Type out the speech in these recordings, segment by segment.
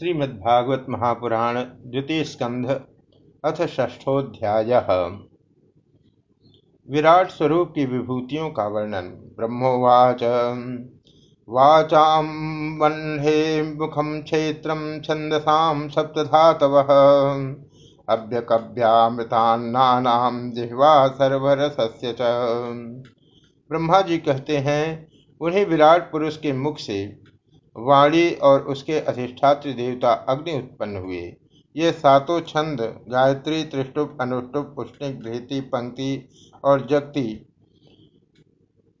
श्रीमद्भागवत महापुराण द्वितीय स्कंध अथ ष्ठोध्याय विराट स्वरूप की विभूतियों का वर्णन। ब्रह्मोवाच। वाचाम वह्ने मुखम क्षेत्र छंदसा सप्तधातव। अव्यकव्यामृतान्नाम जिह्वा सर्वरसस्य ब्रह्मा जी कहते हैं, उन्हें विराट पुरुष के मुख से वाणी और उसके अधिष्ठात्र देवता अग्नि उत्पन्न हुए। ये सातों छंद, गायत्री, त्रिष्टुप, अनुष्टुप पुष्णिक भीति पंक्ति और जगति,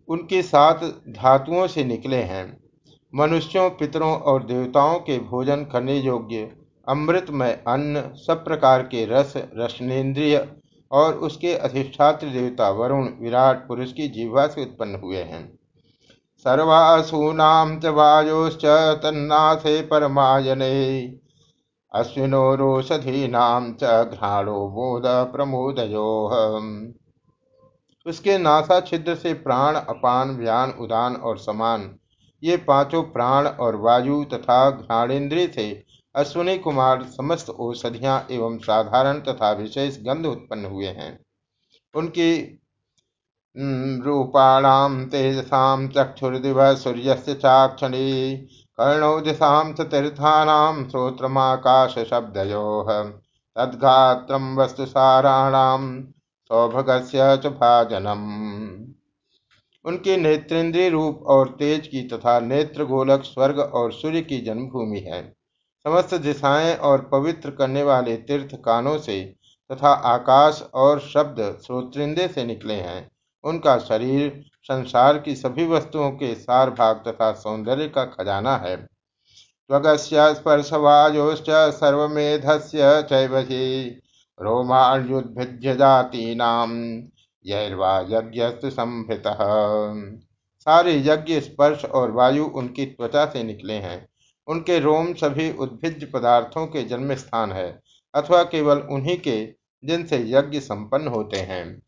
उनकी सात धातुओं से निकले हैं। मनुष्यों, पितरों और देवताओं के भोजन करने योग्य अमृतमय अन्न, सब प्रकार के रस, रसनेन्द्रिय और उसके अधिष्ठात्र देवता वरुण, विराट, पुरुष की जीवा से उत्पन्न हुए हैं। सर्वासूनां च वायोश्च तन्नाथे परमायने। अश्विनो रोषधीनां च घ्राणो बोध प्रमोदयो। उसके नासा छिद्र से प्राण, अपान, व्यान, उदान और समान, ये पाँचों प्राण और वायु तथा घ्राणेन्द्रिय से अश्विनी कुमार समस्त औषधियाँ एवं साधारण तथा विशेष गंध उत्पन्न हुए हैं। उनकी रूपाणां तेजसां चक्षुर्दिव सूर्यस्य चाक्षणी कर्णौ दिशां च तीर्थानां श्रोत्रमाकाशशब्दयोः वस्तुसाराणां सौभगस्य च भाजनम्। उनके नेत्रेंद्रिय रूप और तेज की तथा नेत्र, गोलक, स्वर्ग और सूर्य की जन्मभूमि है। समस्त दिशाएँ और पवित्र करने वाले तीर्थ कानों से तथा आकाश और शब्द श्रोत्रिंदे से निकले हैं। उनका शरीर संसार की सभी वस्तुओं के सार भाग तथा सौंदर्य का खजाना है। चैवहि संभृत सारे यज्ञ, स्पर्श और वायु उनकी त्वचा से निकले हैं। उनके रोम सभी उद्भिज पदार्थों के जन्म स्थान है, अथवा केवल उन्हीं के जिनसे यज्ञ संपन्न होते हैं।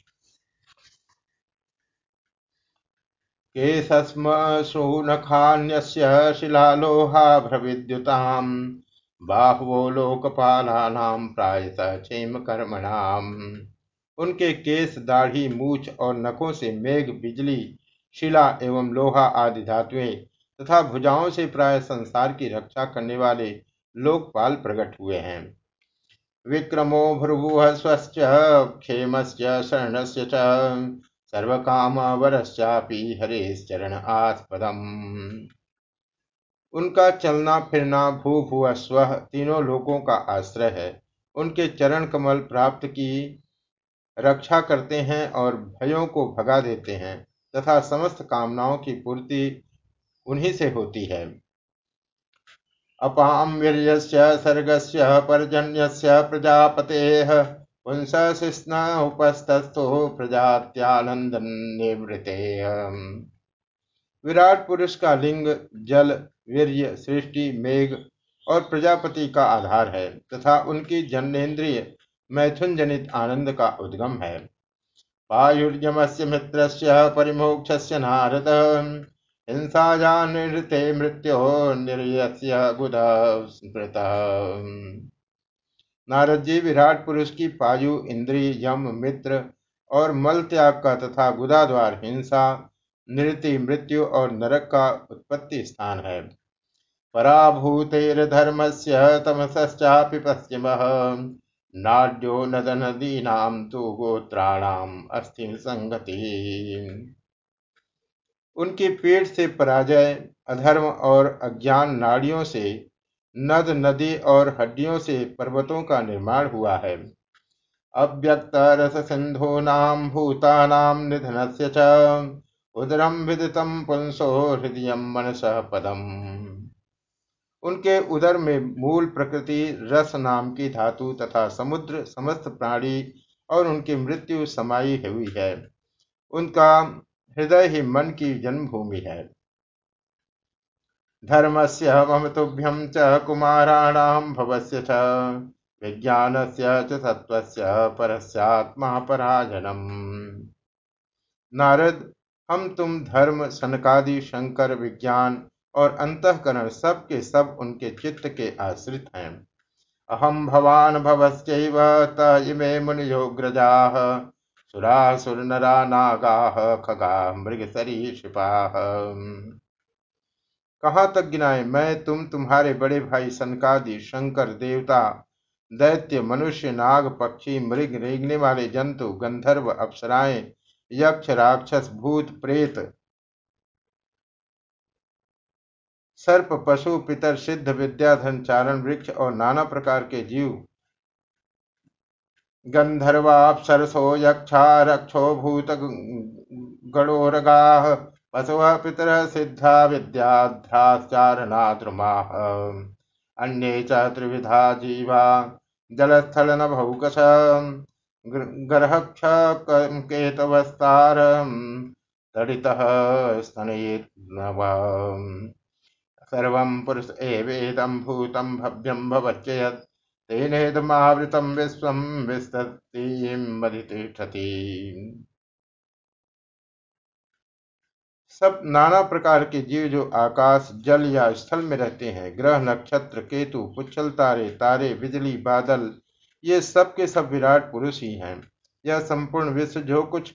केशस्मशूनखान्यस्य शिलालोहाभ्रविद्युताम्, बाहुवो लोकपालानाम प्रायतः क्षेम कर्मणाम उनके केस, दाढ़ी, मूछ और नखों से मेघ, बिजली, शिला एवं लोहा आदि धातुएँ तथा भुजाओं से प्राय संसार की रक्षा करने वाले लोकपाल प्रकट हुए हैं। विक्रमो भ्रुभुव स्वस्थ क्षेम शरणस्य सर्वकामवरश्चापि चरण आस्पदम। उनका चलना फिरना भू भू स्व तीनों लोकों का आश्रय है। उनके चरण कमल प्राप्त की रक्षा करते हैं और भयों को भगा देते हैं तथा समस्त कामनाओं की पूर्ति उन्हीं से होती है। अपाम वीर सर्गस्य पर्जन्य प्रजापते पुंसशिस्न उपस्थस्थो प्रजात्यानंद निवृते विराट पुरुष का लिंग, जल, वीर्य, सृष्टि, मेघ और प्रजापति का आधार है तथा उनकी जन्नेन्द्रिय मैथुन जनित आनंद का उद्गम है। पायुर्यम से मित्र परिमोक्ष नारद हिंसाया मृत्यो निर्यस्य गुद नारद जी विराट पुरुष की पायु इंद्री यम, मित्र और मल त्याग का तथा गुदा द्वार हिंसा नृति मृत्यु और नरक का उत्पत्ति स्थान है। पराभूतेर धर्म से तमसश्चापि पश्चिम। नाड्यो नद नदीनाम तो गोत्राणाम अस्थि संगति। उनकी पीठ से पराजय, अधर्म और अज्ञान नाड़ियों से नद, नदी और हड्डियों से पर्वतों का निर्माण हुआ है। अव्यक्त रस सिंधु नाम भूतानाम निधन से उदरम विदितम पुंसो हृदय मनस पदम। उनके उदर में मूल प्रकृति रस नाम की धातु तथा समुद्र, समस्त प्राणी और उनकी मृत्यु समाई हुई है। उनका हृदय ही मन की जन्मभूमि है। धर्मस्य ममतुभ्यं च कुमाराणां भवस्य च, विज्ञानस्य च सत्त्वस्य परस्यात्मा पराजनम नारद, हम तुम धर्म, सनकादि, शंकर, विज्ञान और अंतकरण सब के सब उनके चित्त के आश्रित हैं। अहम भवान भवश्चैव त मुनियोग्रजाः सुरासुरनरा नागाः, खगा मृग सरीसृपाः कहाँ तक गिनाए? मैं तुम तुम्हारे बड़े भाई सनकादि, शंकर, देवता, दैत्य, मनुष्य, नाग, पक्षी, मृग, रेंगने वाले जंतु, गंधर्व, अप्सराएँ, यक्ष, राक्षस, भूत, प्रेत, सर्प, पशु, पितर, सिद्ध, विद्याधन, चारण, वृक्ष और नाना प्रकार के जीव। गंधर्वापसरसो यक्षा रक्षो भूत गणोरगा पशव पितर सिद्धा विद्याध्याचारणाद्रुमाः अन्ये च जीवा जलस्थल नभौकश गर्हक्ष केतवस्तारम् तडितः सर्वं पुरुष एवेदं भूतं भव्यं भवच्च यत्, तेनेदमावृतं विश्वं विस्ततीं मधितिष्ठति सब नाना प्रकार के जीव जो आकाश, जल या स्थल में रहते हैं, ग्रह, नक्षत्र, केतु, पुच्छल तारे तारे, बिजली, बादल, ये सब के सब विराट पुरुष ही हैं। यह संपूर्ण विश्व जो कुछ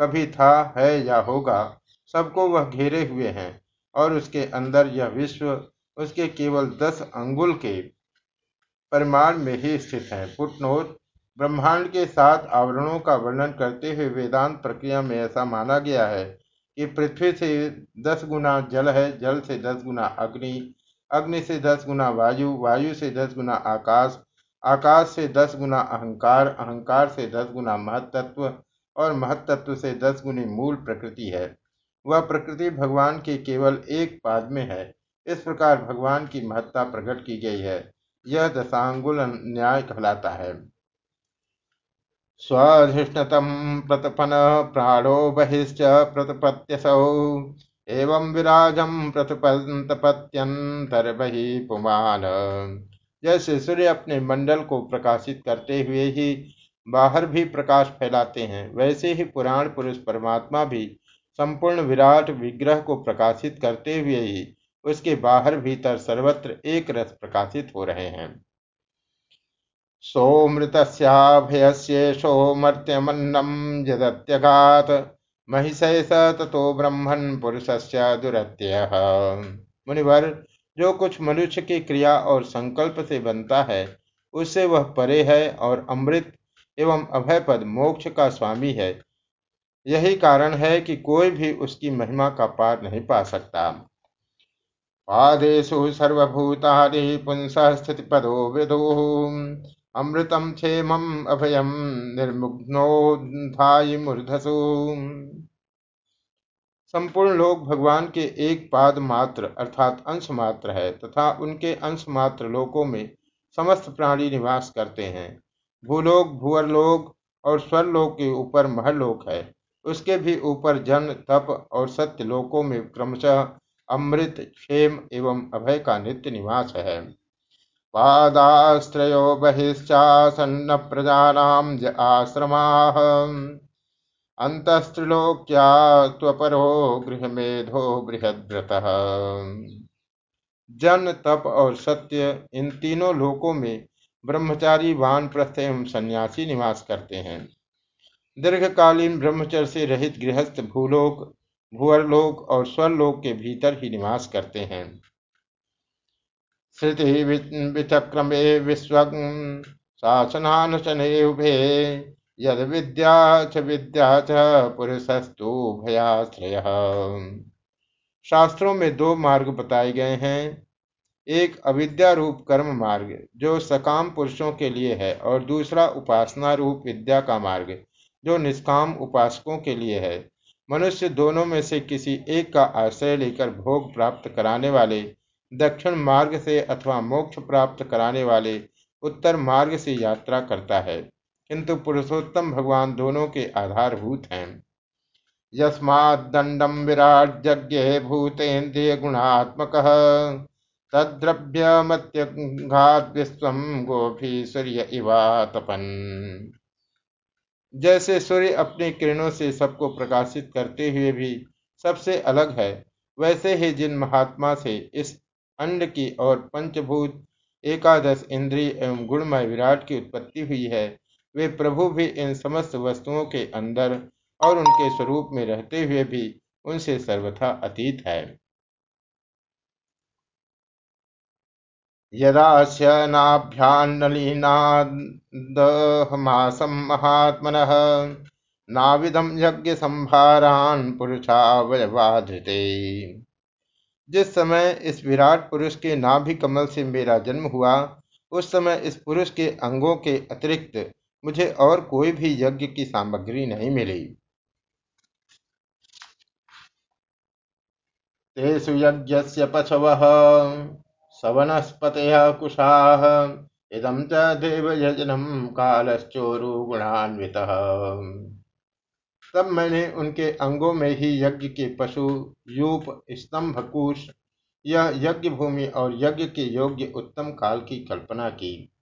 कभी था, है या होगा, सबको वह घेरे हुए हैं और उसके अंदर यह विश्व उसके केवल दस अंगुल के परिमाण में ही स्थित है। फुटनोट ब्रह्मांड के सात आवरणों का वर्णन करते हुए वेदांत प्रक्रिया में ऐसा माना गया है कि पृथ्वी से दस गुना जल है, जल से दस गुना अग्नि अग्नि से दस गुना वायु वायु से दस गुना आकाश आकाश से दस गुना अहंकार अहंकार से दस गुना महत्त्व और महत्त्व से दस गुनी मूल प्रकृति है। वह प्रकृति भगवान के केवल एक पाद में है। इस प्रकार भगवान की महत्ता प्रकट की गई है। यह दशांगुल न्याय कहलाता है। स्वधिष्णतम प्रतपन प्राणो बहिश्च प्रतपत्यसौ। एवं विराजम बही पुमान। जैसे सूर्य अपने मंडल को प्रकाशित करते हुए ही बाहर भी प्रकाश फैलाते हैं। वैसे ही पुराण पुरुष परमात्मा भी संपूर्ण विराट विग्रह को प्रकाशित करते हुए ही उसके बाहर भीतर सर्वत्र एक रस प्रकाशित हो रहे हैं। सोमृतस्याभयस्येषो मर्त्यमन्नं यदत्यघात महिषय स ततो ब्रह्मन् पुरुषस्य दुरत्यः। मुनिवर, जो कुछ मनुष्य की क्रिया और संकल्प से बनता है, उससे वह परे है और अमृत एवं अभय पद मोक्ष का स्वामी है। यही कारण है कि कोई भी उसकी महिमा का पार नहीं पा सकता। पादेशु सर्वभूतानि पुंसः स्थितिपदो विदु। अमृतम क्षेमम अभयम निर्मुग्नोधाय मूर्धसु। संपूर्ण लोक भगवान के एक पाद मात्र अर्थात अंश मात्र है तथा उनके अंश मात्र लोकों में समस्त प्राणी निवास करते हैं। भूलोक, भूअरलोक और स्वरलोक के ऊपर महलोक है। उसके भी ऊपर जन, तप और सत्य लोकों में क्रमशः अमृत, क्षेम एवं अभय का नित्य निवास है। पादाश्रयो बहिश्चासन्न प्रजानां ज आश्रमाः। अन्तस्त्रिलोक्या त्वपरो गृहमेधो बृहद्रतः जन, तप और सत्य, इन तीनों लोकों में ब्रह्मचारी वानप्रस्थ एवं सन्यासी निवास करते हैं। दीर्घकालीन ब्रह्मचर्य से रहित गृहस्थ भूलोक, भूअरलोक और स्वरलोक के भीतर ही निवास करते हैं। श्रुति विचक्रमे विश्व शासनानुशने उभे यद विद्या च विद्या च पुरुषस्तु भयाश्रय शास्त्रों में दो मार्ग बताए गए हैं। एक अविद्या रूप कर्म मार्ग, जो सकाम पुरुषों के लिए है, और दूसरा उपासना रूप विद्या का मार्ग, जो निष्काम उपासकों के लिए है। मनुष्य दोनों में से किसी एक का आश्रय लेकर भोग प्राप्त कराने वाले दक्षिण मार्ग से अथवा मोक्ष प्राप्त कराने वाले उत्तर मार्ग से यात्रा करता है, किंतु पुरुषोत्तम भगवान दोनों के आधारभूत हैं। यस्मादंडम विराट यज्ञ भूतेन्द्रिय गुणात्मक तद्रव्यमत्यघात विश्व गोभी सूर्य इवा तपन। जैसे सूर्य अपनी किरणों से सबको प्रकाशित करते हुए भी सबसे अलग है, वैसे ही जिन महात्मा से इस अंड की और पंचभूत, एकादश इंद्रिय एवं गुणमय विराट की उत्पत्ति हुई है। वे प्रभु भी इन समस्त वस्तुओं के अंदर और उनके स्वरूप में रहते हुए भी उनसे सर्वथा अतीत है। यदास्य नाभ्यान्नलीनादहमासं महात्मनः नाविदं यज्ञसंभारान् पुरुषावयवाधृते। जिस समय इस विराट पुरुष के नाभि कमल से मेरा जन्म हुआ, उस समय इस पुरुष के अंगों के अतिरिक्त मुझे और कोई भी यज्ञ की सामग्री नहीं मिली। तेषु यज्ञस्य पशवः, सवनस्पतयः कुशाः, इदं च देवयजनं कालश्चोरुगुणान्वितः। तब मैंने उनके अंगों में ही यज्ञ के पशु, यूप, स्तंभ, कुश, यह यज्ञ भूमि और यज्ञ के योग्य उत्तम काल की कल्पना की।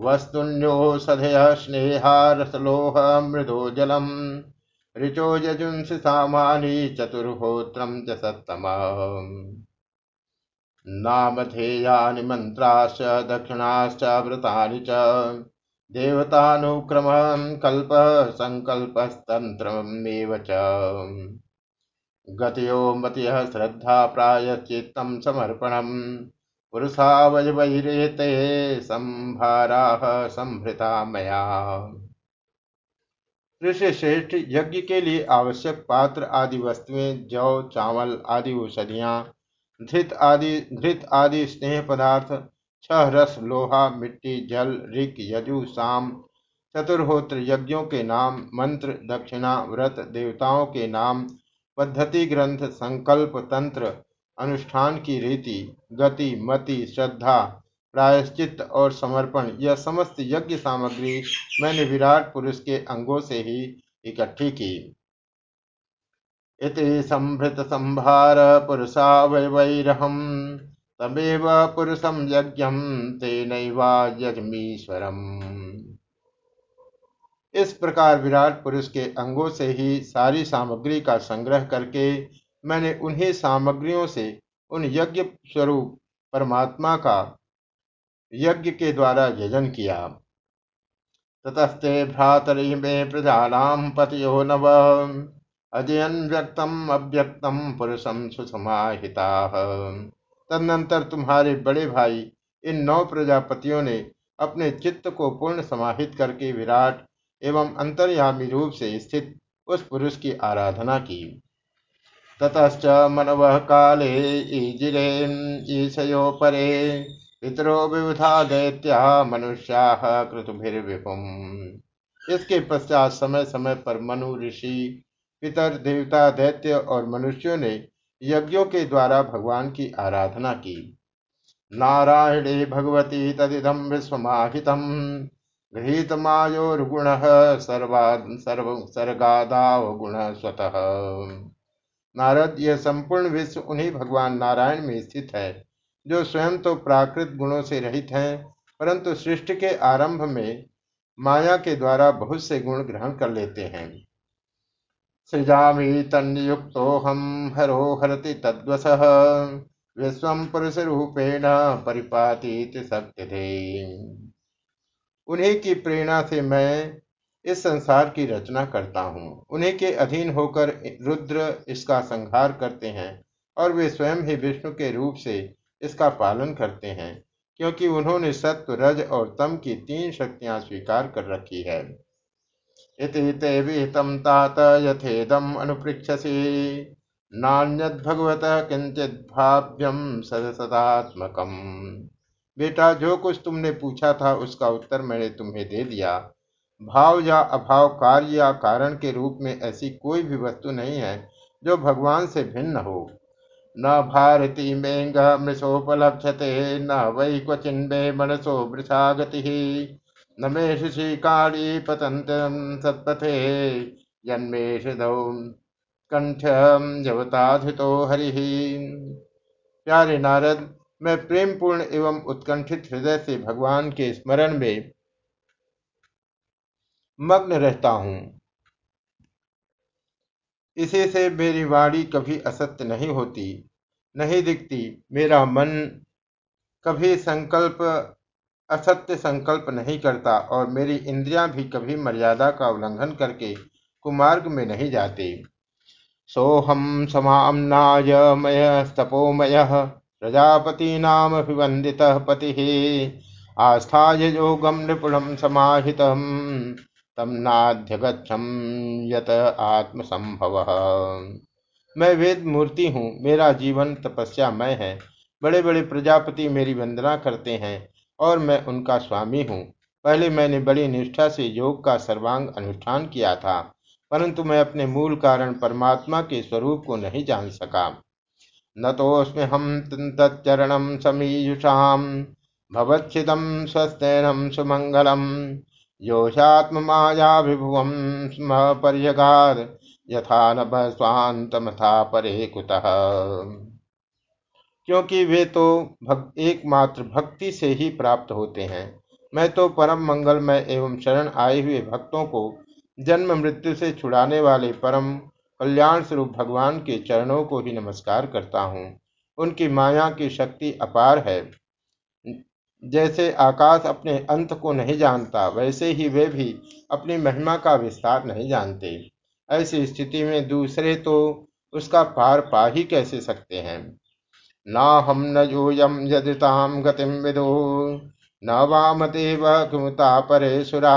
वस्तुन्योषधय स्नेहारसलोह मृदो जलम, ऋचो यजुंस सामानी चतुर्होत्रम च सत्तम नामधेयानि दक्षिणाश्च व्रतानि च। देवतानुक्रमः कल्पः सङ्कल्पस्तन्त्रमेव च। गतयो मतियः श्रद्धा प्रायश्चित्तं समर्पणम् पुरुषावयवैरेते संभाराः संभृता मया। ऋषि श्रेष्ठ यज्ञ के लिए आवश्यक पात्र आदि वस्तुएँ, जौ, चावल आदि औषधियाँ धृत आदि, घृत आदि स्नेह पदार्थ छह रस लोहा, मिट्टी, जल, ऋक, यजु, साम, चतुर्होत्र यज्ञों के नाम, मंत्र, दक्षिणा, व्रत, देवताओं के नाम, पद्धति, ग्रंथ, संकल्प, तंत्र, अनुष्ठान की रीति, गति, मति, श्रद्धा, प्रायश्चित और समर्पण, यह समस्त यज्ञ सामग्री मैंने विराट पुरुष के अंगों से ही इकट्ठी की। इति संभृत संभार सम्भृतसंभारपुरुषावयवैरहं तमेव पुरुषं यज्ञं तेनैवायजमीश्वरम् इस प्रकार विराट पुरुष के अंगों से ही सारी सामग्री का संग्रह करके मैंने उन्हीं सामग्रियों से उन यज्ञ स्वरूप परमात्मा का यज्ञ के द्वारा यजन किया। ततस्ते भ्रातरी में प्रजानाम पतियो नव। अजयन व्यक्तम अव्यक्तम पुरुषम सुसमाहिता। तदनंतर तुम्हारे बड़े भाई, इन नौ प्रजापतियों ने अपने चित्त को पूर्ण समाहित करके विराट एवं अंतर्यामी रूप से स्थित उस पुरुष की आराधना की। ततश्च मनव काले ईजिरे ईशयो परे पितरो दैत्या मनुष्या क्रतुभिर्विपुम इसके पश्चात समय समय पर मनु, ऋषि, पितर, देवता, दैत्य और मनुष्यों ने यज्ञों के द्वारा भगवान की आराधना की। नारायणे भगवती तदिदम विश्वमाहितम गृहित मायोर्गुण सर्गादावगुण स्वतः नारद यह संपूर्ण विश्व उन्हीं भगवान नारायण में स्थित है, जो स्वयं तो प्राकृत गुणों से रहित हैं, परंतु सृष्टि के आरंभ में माया के द्वारा बहुत से गुण ग्रहण कर लेते हैं। सृजामि तन्नियुक्तोऽहं हरो हरति तद्वसः विश्वं पुरुषरूपेण परिपातीति थे उन्हीं की प्रेरणा से मैं इस संसार की रचना करता हूँ। उन्हीं के अधीन होकर रुद्र इसका संहार करते हैं और वे स्वयं ही विष्णु के रूप से इसका पालन करते हैं, क्योंकि उन्होंने सत्व, रज और तम की तीन शक्तियाँ स्वीकार कर रखी है। इति ते विहितं तात यथेदम् नान्यद्भगवत किंचित भाव्यम सदसदात्मकम बेटा, जो कुछ तुमने पूछा था, उसका उत्तर मैंने तुम्हें दे दिया। भाव या अभाव, कार्य या कारण के रूप में ऐसी कोई भी वस्तु नहीं है, जो भगवान से भिन्न हो। न भारती मेघ मृषोपलक्षते न वै क्वचिन्वे मनसो वृषा गति न मे शिशि काली पतंत सत्पथे जन्मे हृदौ कंठ्यम जवताधितो हरि। प्यारे नारद, मैं प्रेम पूर्ण एवं उत्कंठित हृदय से भगवान के स्मरण में मग्न रहता हूँ। इसी से मेरी वाणी कभी असत्य नहीं होती, नहीं दिखती। मेरा मन कभी संकल्प असत्य संकल्प नहीं करता और मेरी इंद्रियाँ भी कभी मर्यादा का उल्लंघन करके कुमार्ग में नहीं जाती। सोहम समामनाय मयस्तपोमय प्रजापतीनामभिवन्दितः पति आस्था योगम निपुणम समाहित तम नाध्यगछम यत आत्मसंभव मैं वेद मूर्ति हूँ, मेरा जीवन तपस्या तपस्यामय है बड़े बड़े प्रजापति मेरी वंदना करते हैं और मैं उनका स्वामी हूँ। पहले मैंने बड़ी निष्ठा से योग का सर्वांग अनुष्ठान किया था, परंतु मैं अपने मूल कारण परमात्मा के स्वरूप को नहीं जान सका। न तोस्म्य हम तच्चरण समीयुषाम भवच्छिदम स्वस्थनम सुमंगलम योषात्म माया विभुवम स्म पर्यगाद यथा न स्वांतमथा परे कुतः। क्योंकि वे तो भक, एकमात्र भक्ति से ही प्राप्त होते हैं। मैं तो परम मंगलमय एवं शरण आए हुए भक्तों को जन्म मृत्यु से छुड़ाने वाले परम कल्याण स्वरूप भगवान के चरणों को ही नमस्कार करता हूँ। उनकी माया की शक्ति अपार है। जैसे आकाश अपने अंत को नहीं जानता वैसे ही वे भी अपनी महिमा का विस्तार नहीं जानते। ऐसी स्थिति में दूसरे तो उसका पार पा ही कैसे सकते हैं? न हम न यूयम यदिताम गतिम विदु, न वामदेव किमुता परे सुरा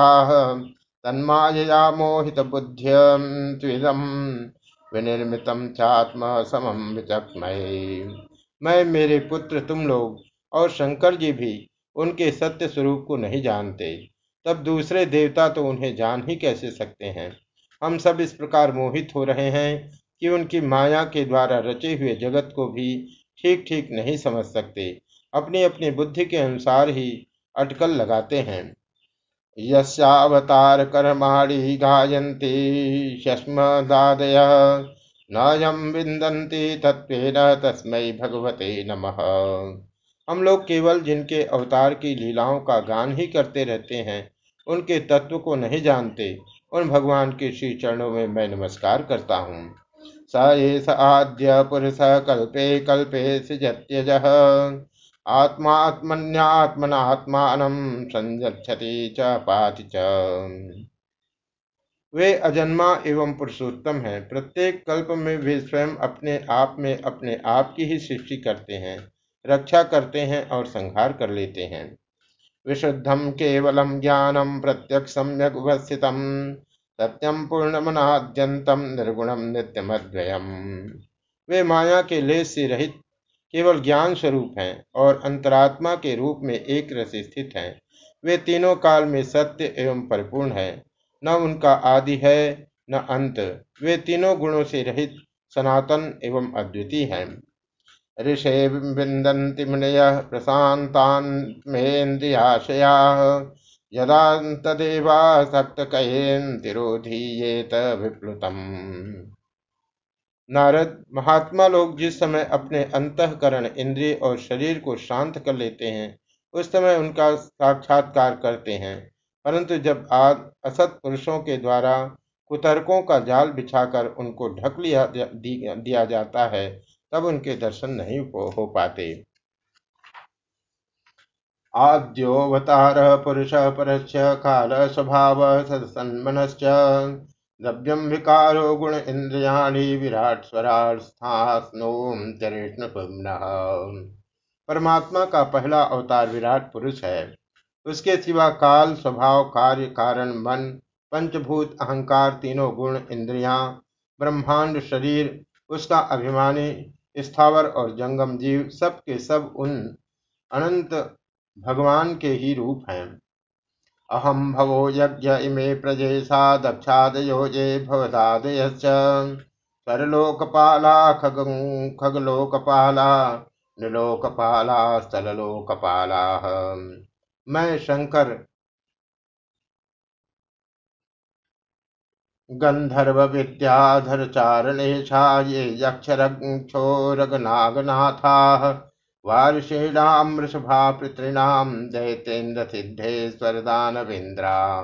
तन्मायया मोहित बुद्ध्यम त्विदम विनिर्मितम चात्म समम विचक्षमय मैं मेरे पुत्र तुम लोग और शंकर जी भी उनके सत्य स्वरूप को नहीं जानते, तब दूसरे देवता तो उन्हें जान ही कैसे सकते हैं? हम सब इस प्रकार मोहित हो रहे हैं कि उनकी माया के द्वारा रचे हुए जगत को भी ठीक ठीक नहीं समझ सकते। अपनी अपनी बुद्धि के अनुसार ही अटकल लगाते हैं। यवतार कर्माणी गायंती शस्मदादय नयम विंदती तत्व न तस्मय भगवते नमः। हम लोग केवल जिनके अवतार की लीलाओं का गान ही करते रहते हैं, उनके तत्व को नहीं जानते, उन भगवान के श्री चरणों में मैं नमस्कार करता हूँ। स एष आद्य पुरुष कल्पे कल्पे सृजत्यज। आत्मात्मन्यात्मनात्मानं संजति च पाति च। वे अजन्मा एवं पुरुषोत्तम हैं। प्रत्येक कल्प में वे स्वयं अपने आप में अपने आप की ही सृष्टि करते हैं, रक्षा करते हैं और संहार कर लेते हैं। विशुद्धम केवलम ज्ञानम प्रत्यक्ष सम्यक उपस्थितम। सत्यम पूर्णमनाद्यंतम निर्गुणम नित्यमद्वयम वे माया के लेस से रहित केवल ज्ञान स्वरूप हैं और अंतरात्मा के रूप में एक रस स्थित हैं। वे तीनों काल में सत्य एवं परिपूर्ण है। न उनका आदि है, न अंत। वे तीनों गुणों से रहित सनातन एवं अद्वितीय हैं। ऋषे विंदन्ति मुनय प्रशांतान मेन्द्रियाशया यदा तदेवासक्त कहेन्तिरोधीयेत विप्लुतम। नारद, महात्मा लोग जिस समय अपने अंतकरण, इंद्रिय और शरीर को शांत कर लेते हैं, उस समय उनका साक्षात्कार करते हैं। परंतु जब आज असत पुरुषों के द्वारा कुतर्कों का जाल बिछाकर उनको ढक लिया, दिया जाता है, तब उनके दर्शन नहीं हो पाते। आद्योऽवतार पुरुष परश्च काल स्वभाव सन्मनश्च द्रव्यम विकारो गुण इंद्रियाणि विराट स्वरास्थास्नोम परमात्मा का पहला अवतार विराट पुरुष है। उसके सिवा काल, स्वभाव, कार्य, कारण, मन, पंचभूत, अहंकार तीनों गुण, इंद्रियाँ, ब्रह्मांड, शरीर, उसका अभिमानी, स्थावर और जंगम जीव, सब के सब उन अनंत भगवान के ही रूप हैं। अहम भवो यज्ञ इमे प्रजेशा दक्षादयो जे भवदादयश्च स्वरलोकपाला खग, खगलोकपाला निलोकपाला स्थलोकपाला मैं शंकर गंधर्व विद्याधर चारणेशा ये यक्षरक्षोरगनागनाथा वार्षीणाम वृषभा पितॄणाम दैतेन्द्र सिद्धेश्वर दानवेन्द्रा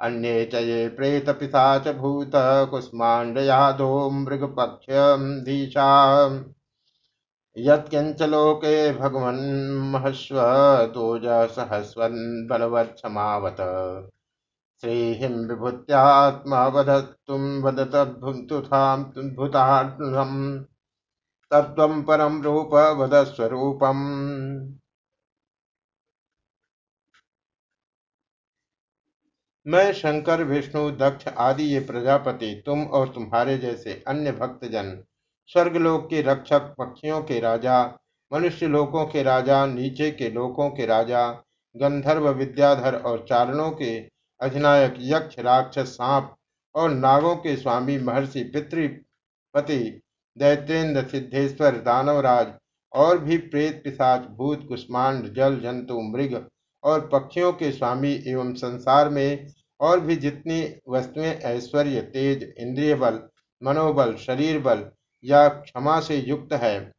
अन्ये च ये प्रेतपिशाच भूत, कुष्माण्डयादो मृगपक्षधीशा यत्किञ्च लोके भगवन्महस्व दोजसहस्वन् बलवत्समावत। श्रीहिं विभूत्यात्मा वधत्तुं वदतद्भुताभुतार्थम् तत्त्वं परं रूप वदस्वरूपम् मैं शंकर, विष्णु, दक्ष आदि ये प्रजापति, तुम और तुम्हारे जैसे अन्य भक्तजन, स्वर्गलोक के रक्षक पक्षियों के राजा, मनुष्य लोकों के राजा, नीचे के लोकों के राजा, गंधर्व, विद्याधर और चारणों के अधिनायक, यक्ष, राक्षस, सांप और नागों के स्वामी, महर्षि, पितृपति दैत्येन्द्र सिद्धेश्वर, दानवराज और भी प्रेत पिशाच, भूत, कुष्मांड, जल, जंतु, मृग और पक्षियों के स्वामी एवं संसार में और भी जितनी वस्तुएँ ऐश्वर्य, तेज इंद्रिय बल मनोबल शरीर बल या क्षमा से युक्त है,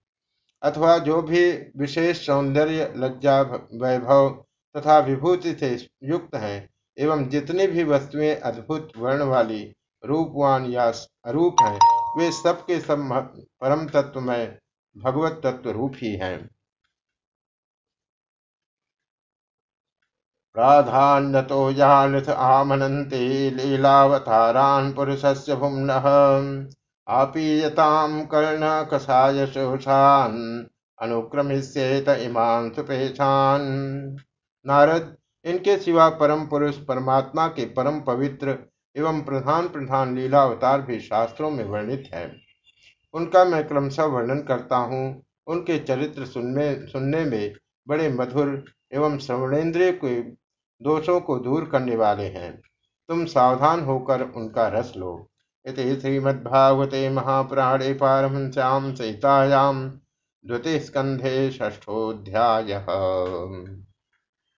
अथवा जो भी विशेष सौंदर्य, लज्जा, वैभव तथा विभूति से युक्त हैं, एवं जितनी भी वस्तुएँ अद्भुत वर्ण वाली रूपवान या अरूप हैं। वे सब के सब परम में भगवत तत्व रूप ही। हैं प्राधान्यतो यानथ आमनन्ते लीलावतारान् पुरुषस्य भुम्नः आपीयतां कर्णकषायशोषान्, अनुक्रमिष्येत इमान् सुपेशान् नारद, इनके सिवा परम पुरुष परमात्मा के परम पवित्र एवं प्रधान प्रधान लीला अवतार भी शास्त्रों में वर्णित है। उनका मैं क्रमशः वर्णन करता हूँ। उनके चरित्र सुनने सुनने में बड़े मधुर एवं श्रवणेन्द्रिय के दोषों को दूर करने वाले हैं। तुम सावधान होकर उनका रस लो। इति श्रीमद्भागवते महापुराणे पारमश्याम सहितायाम द्वितीय स्कंधे ष्ठोध्याय